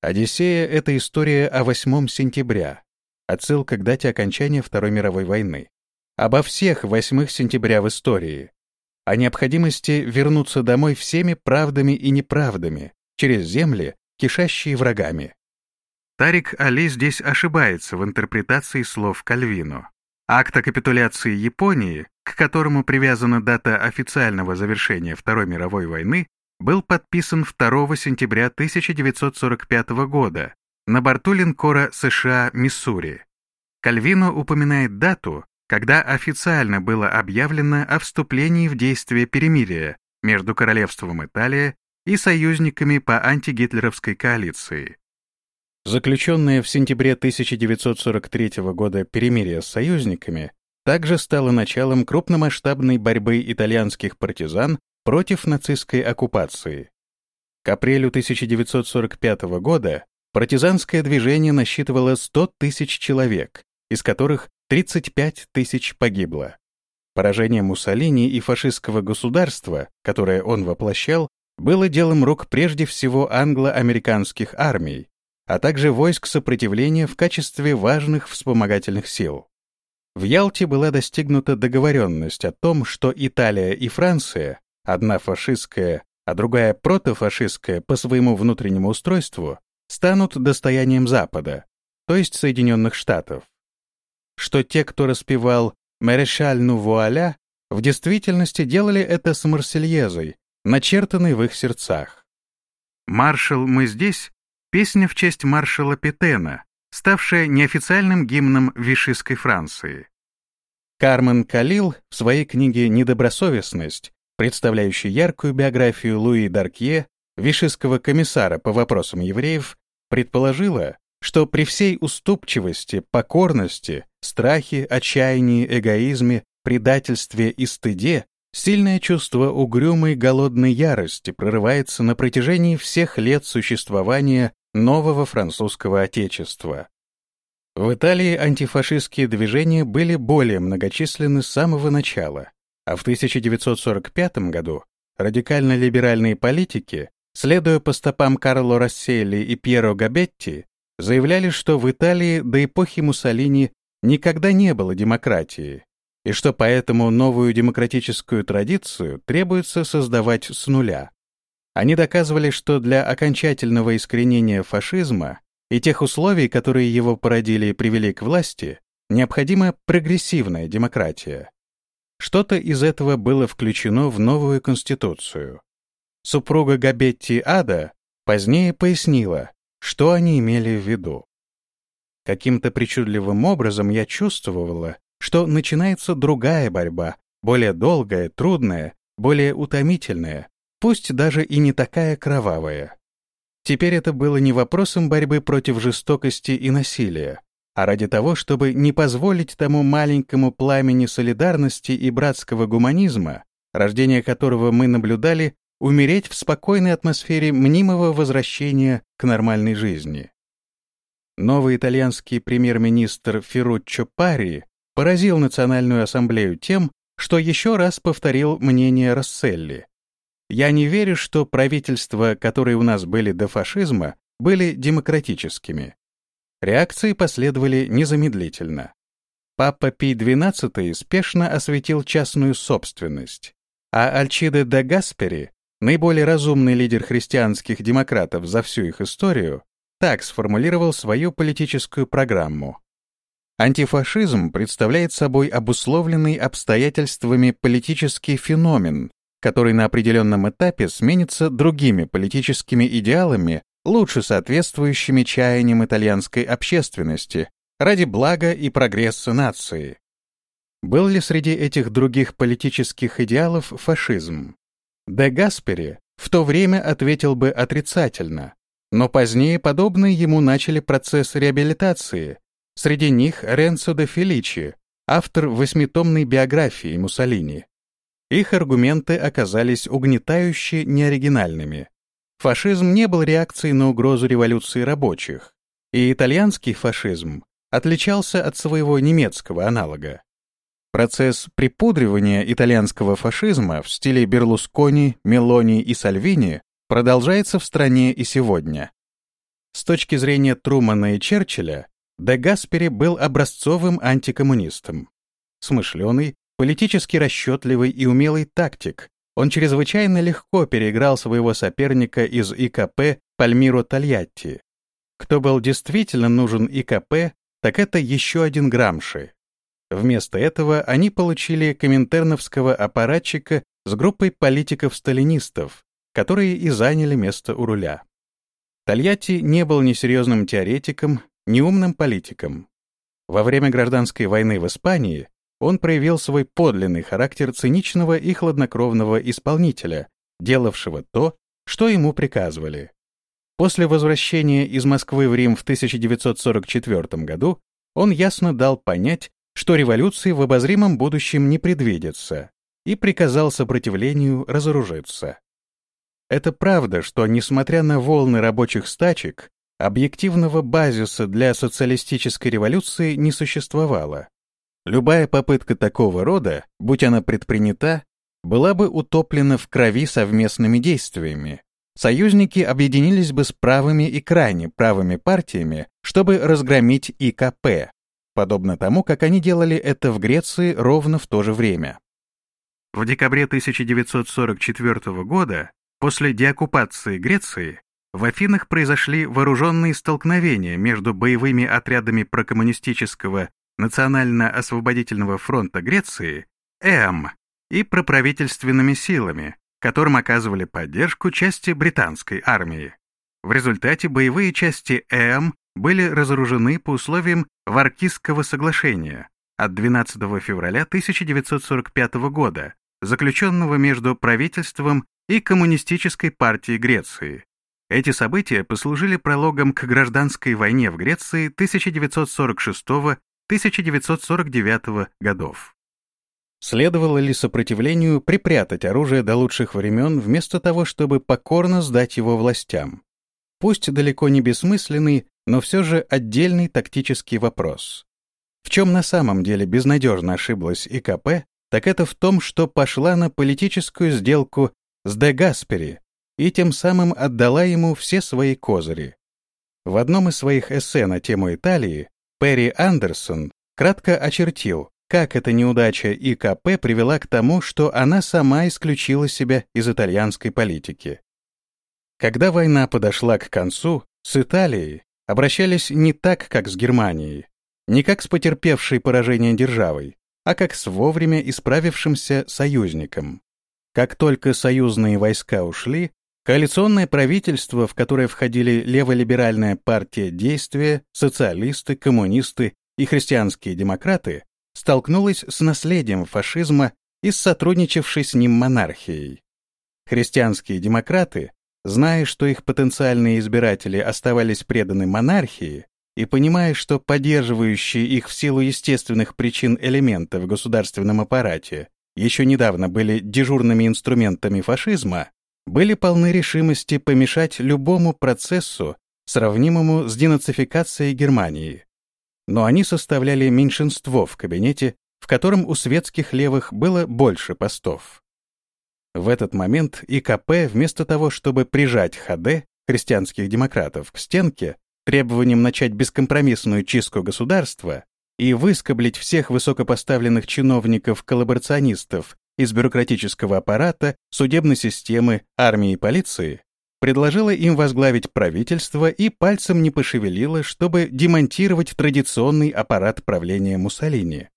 «Одиссея» — это история о 8 сентября, отсылка к дате окончания Второй мировой войны, обо всех 8 сентября в истории, о необходимости вернуться домой всеми правдами и неправдами, через земли, кишащие врагами. Тарик Али здесь ошибается в интерпретации слов Кальвино. Акт о капитуляции Японии, к которому привязана дата официального завершения Второй мировой войны, был подписан 2 сентября 1945 года на борту линкора США «Миссури». Кальвино упоминает дату, когда официально было объявлено о вступлении в действие перемирия между Королевством Италия и союзниками по антигитлеровской коалиции. Заключенное в сентябре 1943 года перемирие с союзниками также стало началом крупномасштабной борьбы итальянских партизан против нацистской оккупации. К апрелю 1945 года партизанское движение насчитывало 100 тысяч человек, из которых 35 тысяч погибло. Поражение Муссолини и фашистского государства, которое он воплощал, было делом рук прежде всего англо-американских армий, а также войск сопротивления в качестве важных вспомогательных сил. В Ялте была достигнута договоренность о том, что Италия и Франция, одна фашистская, а другая протофашистская по своему внутреннему устройству, станут достоянием Запада, то есть Соединенных Штатов. Что те, кто распевал «Марешаль ну вуаля», в действительности делали это с Марсельезой, начертанной в их сердцах. «Маршал, мы здесь» Песня в честь маршала Петена, ставшая неофициальным гимном Вишистской Франции. Кармен Калил в своей книге «Недобросовестность», представляющей яркую биографию Луи Даркье, вишистского комиссара по вопросам евреев, предположила, что при всей уступчивости, покорности, страхе, отчаянии, эгоизме, предательстве и стыде Сильное чувство угрюмой голодной ярости прорывается на протяжении всех лет существования нового французского отечества. В Италии антифашистские движения были более многочисленны с самого начала, а в 1945 году радикально-либеральные политики, следуя по стопам Карло Расселли и Пьеро Габетти, заявляли, что в Италии до эпохи Муссолини никогда не было демократии, и что поэтому новую демократическую традицию требуется создавать с нуля. Они доказывали, что для окончательного искоренения фашизма и тех условий, которые его породили и привели к власти, необходима прогрессивная демократия. Что-то из этого было включено в новую конституцию. Супруга Габетти Ада позднее пояснила, что они имели в виду. Каким-то причудливым образом я чувствовала, что начинается другая борьба, более долгая, трудная, более утомительная, пусть даже и не такая кровавая. Теперь это было не вопросом борьбы против жестокости и насилия, а ради того, чтобы не позволить тому маленькому пламени солидарности и братского гуманизма, рождение которого мы наблюдали, умереть в спокойной атмосфере мнимого возвращения к нормальной жизни. Новый итальянский премьер-министр Ферруччо Пари поразил Национальную ассамблею тем, что еще раз повторил мнение Расселли. Я не верю, что правительства, которые у нас были до фашизма, были демократическими. Реакции последовали незамедлительно. Папа Пий XII спешно осветил частную собственность, а Альчиде де Гаспери, наиболее разумный лидер христианских демократов за всю их историю, так сформулировал свою политическую программу. Антифашизм представляет собой обусловленный обстоятельствами политический феномен, который на определенном этапе сменится другими политическими идеалами, лучше соответствующими чаяниям итальянской общественности, ради блага и прогресса нации. Был ли среди этих других политических идеалов фашизм? Де Гаспери в то время ответил бы отрицательно, но позднее подобные ему начали процесс реабилитации, Среди них Ренцо де Феличи, автор восьмитомной биографии Муссолини. Их аргументы оказались угнетающе неоригинальными. Фашизм не был реакцией на угрозу революции рабочих, и итальянский фашизм отличался от своего немецкого аналога. Процесс припудривания итальянского фашизма в стиле Берлускони, Мелони и Сальвини продолжается в стране и сегодня. С точки зрения Трумана и Черчилля, Де Гаспери был образцовым антикоммунистом. Смышленый, политически расчетливый и умелый тактик, он чрезвычайно легко переиграл своего соперника из ИКП Пальмиро Тольятти. Кто был действительно нужен ИКП, так это еще один Грамши. Вместо этого они получили коминтерновского аппаратчика с группой политиков-сталинистов, которые и заняли место у руля. Тольятти не был ни серьезным теоретиком, неумным политиком. Во время гражданской войны в Испании он проявил свой подлинный характер циничного и хладнокровного исполнителя, делавшего то, что ему приказывали. После возвращения из Москвы в Рим в 1944 году он ясно дал понять, что революции в обозримом будущем не предвидится, и приказал сопротивлению разоружиться. Это правда, что, несмотря на волны рабочих стачек, Объективного базиса для социалистической революции не существовало. Любая попытка такого рода, будь она предпринята, была бы утоплена в крови совместными действиями. Союзники объединились бы с правыми и крайне правыми партиями, чтобы разгромить ИКП, подобно тому, как они делали это в Греции ровно в то же время. В декабре 1944 года, после деоккупации Греции, в Афинах произошли вооруженные столкновения между боевыми отрядами прокоммунистического Национально-освободительного фронта Греции, ЭАМ, и проправительственными силами, которым оказывали поддержку части британской армии. В результате боевые части ЭАМ были разоружены по условиям Варкисского соглашения от 12 февраля 1945 года, заключенного между правительством и Коммунистической партией Греции, эти события послужили прологом к гражданской войне в Греции 1946-1949 годов. Следовало ли сопротивлению припрятать оружие до лучших времен вместо того, чтобы покорно сдать его властям? Пусть далеко не бессмысленный, но все же отдельный тактический вопрос. В чем на самом деле безнадежно ошиблась ИКП, так это в том, что пошла на политическую сделку с Де Гаспери, и тем самым отдала ему все свои козыри. В одном из своих эссе на тему Италии Перри Андерсон кратко очертил, как эта неудача ИКП привела к тому, что она сама исключила себя из итальянской политики. Когда война подошла к концу, с Италией обращались не так, как с Германией, не как с потерпевшей поражение державой, а как с вовремя исправившимся союзником. Как только союзные войска ушли, Коалиционное правительство, в которое входили леволиберальная партия действия, социалисты, коммунисты и христианские демократы, столкнулось с наследием фашизма и с сотрудничавшей с ним монархией. Христианские демократы, зная, что их потенциальные избиратели оставались преданы монархии, и понимая, что поддерживающие их в силу естественных причин элементы в государственном аппарате еще недавно были дежурными инструментами фашизма, были полны решимости помешать любому процессу, сравнимому с денацификацией Германии. Но они составляли меньшинство в кабинете, в котором у светских левых было больше постов. В этот момент ИКП, вместо того, чтобы прижать ХД, христианских демократов, к стенке, требованием начать бескомпромиссную чистку государства и выскоблить всех высокопоставленных чиновников-коллаборационистов из бюрократического аппарата, судебной системы, армии и полиции, предложила им возглавить правительство и пальцем не пошевелила, чтобы демонтировать традиционный аппарат правления Муссолини.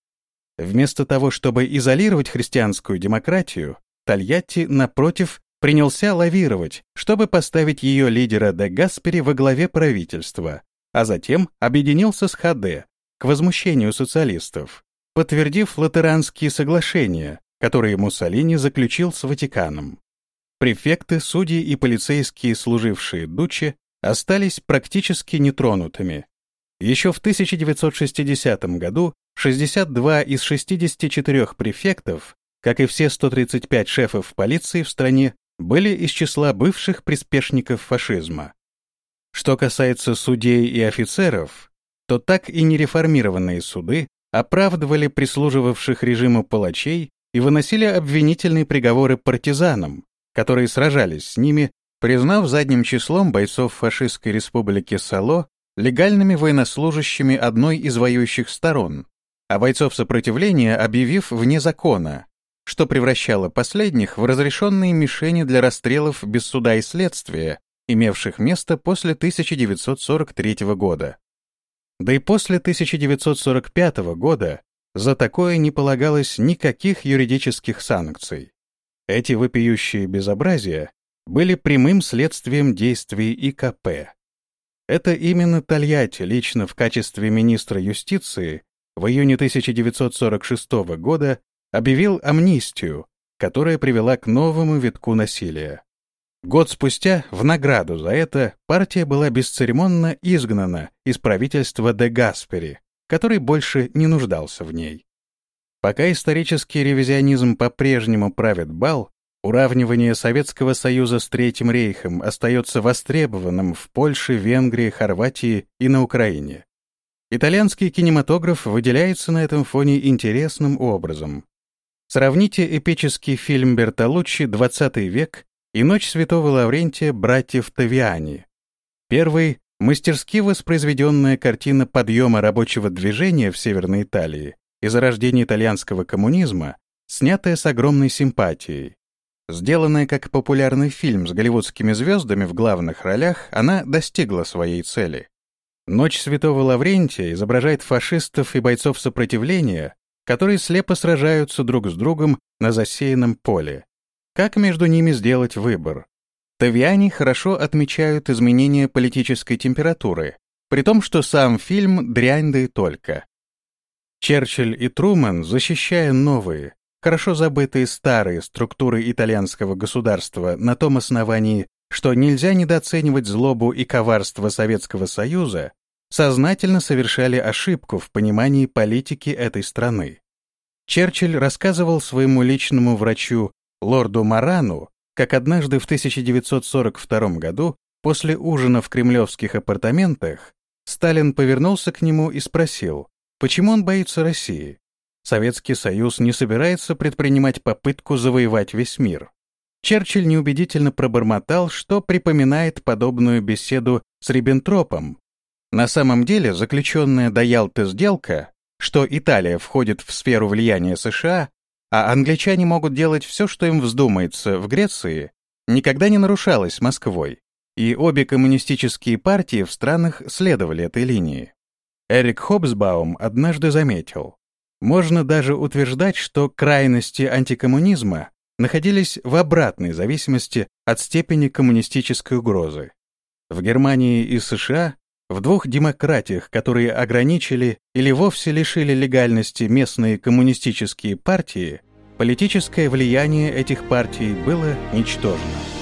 Вместо того, чтобы изолировать христианскую демократию, Тольятти, напротив, принялся лавировать, чтобы поставить ее лидера де Гаспери во главе правительства, а затем объединился с Хаде к возмущению социалистов, подтвердив латеранские соглашения, которые Муссолини заключил с Ватиканом. Префекты, судьи и полицейские, служившие Дуче, остались практически нетронутыми. Еще в 1960 году 62 из 64 префектов, как и все 135 шефов полиции в стране, были из числа бывших приспешников фашизма. Что касается судей и офицеров, то так и нереформированные суды оправдывали прислуживавших режиму палачей и выносили обвинительные приговоры партизанам, которые сражались с ними, признав задним числом бойцов фашистской республики Сало легальными военнослужащими одной из воюющих сторон, а бойцов сопротивления объявив вне закона, что превращало последних в разрешенные мишени для расстрелов без суда и следствия, имевших место после 1943 года. Да и после 1945 года за такое не полагалось никаких юридических санкций. Эти вопиющие безобразия были прямым следствием действий ИКП. Это именно Тольятти лично в качестве министра юстиции в июне 1946 года объявил амнистию, которая привела к новому витку насилия. Год спустя, в награду за это, партия была бесцеремонно изгнана из правительства де Гаспери, который больше не нуждался в ней. Пока исторический ревизионизм по-прежнему правит бал, уравнивание Советского Союза с Третьим рейхом остается востребованным в Польше, Венгрии, Хорватии и на Украине. Итальянский кинематограф выделяется на этом фоне интересным образом. Сравните эпический фильм Бертолуччи «20 век» и «Ночь святого Лаврентия. Братьев Тавиани». Первый — мастерски воспроизведенная картина подъема рабочего движения в Северной Италии, и зарождение итальянского коммунизма, снятая с огромной симпатией. Сделанная как популярный фильм с голливудскими звездами в главных ролях, она достигла своей цели. «Ночь святого Лаврентия» изображает фашистов и бойцов сопротивления, которые слепо сражаются друг с другом на засеянном поле. Как между ними сделать выбор? Тавиани хорошо отмечают изменения политической температуры, при том, что сам фильм дрянь да и только. Черчилль и Трумэн, защищая новые, хорошо забытые старые структуры итальянского государства на том основании, что нельзя недооценивать злобу и коварство Советского Союза, сознательно совершали ошибку в понимании политики этой страны. Черчилль рассказывал своему личному врачу, лорду Марану, как однажды в 1942 году, после ужина в кремлевских апартаментах, Сталин повернулся к нему и спросил, Почему он боится России? Советский Союз не собирается предпринимать попытку завоевать весь мир. Черчилль неубедительно пробормотал, что припоминает подобную беседу с Риббентропом. На самом деле, заключенная до Ялты сделка, что Италия входит в сферу влияния США, а англичане могут делать все, что им вздумается в Греции, никогда не нарушалась Москвой, и обе коммунистические партии в странах следовали этой линии. Эрик Хобсбаум однажды заметил, можно даже утверждать, что крайности антикоммунизма находились в обратной зависимости от степени коммунистической угрозы. В Германии и США, в двух демократиях, которые ограничили или вовсе лишили легальности местные коммунистические партии, политическое влияние этих партий было ничтожно.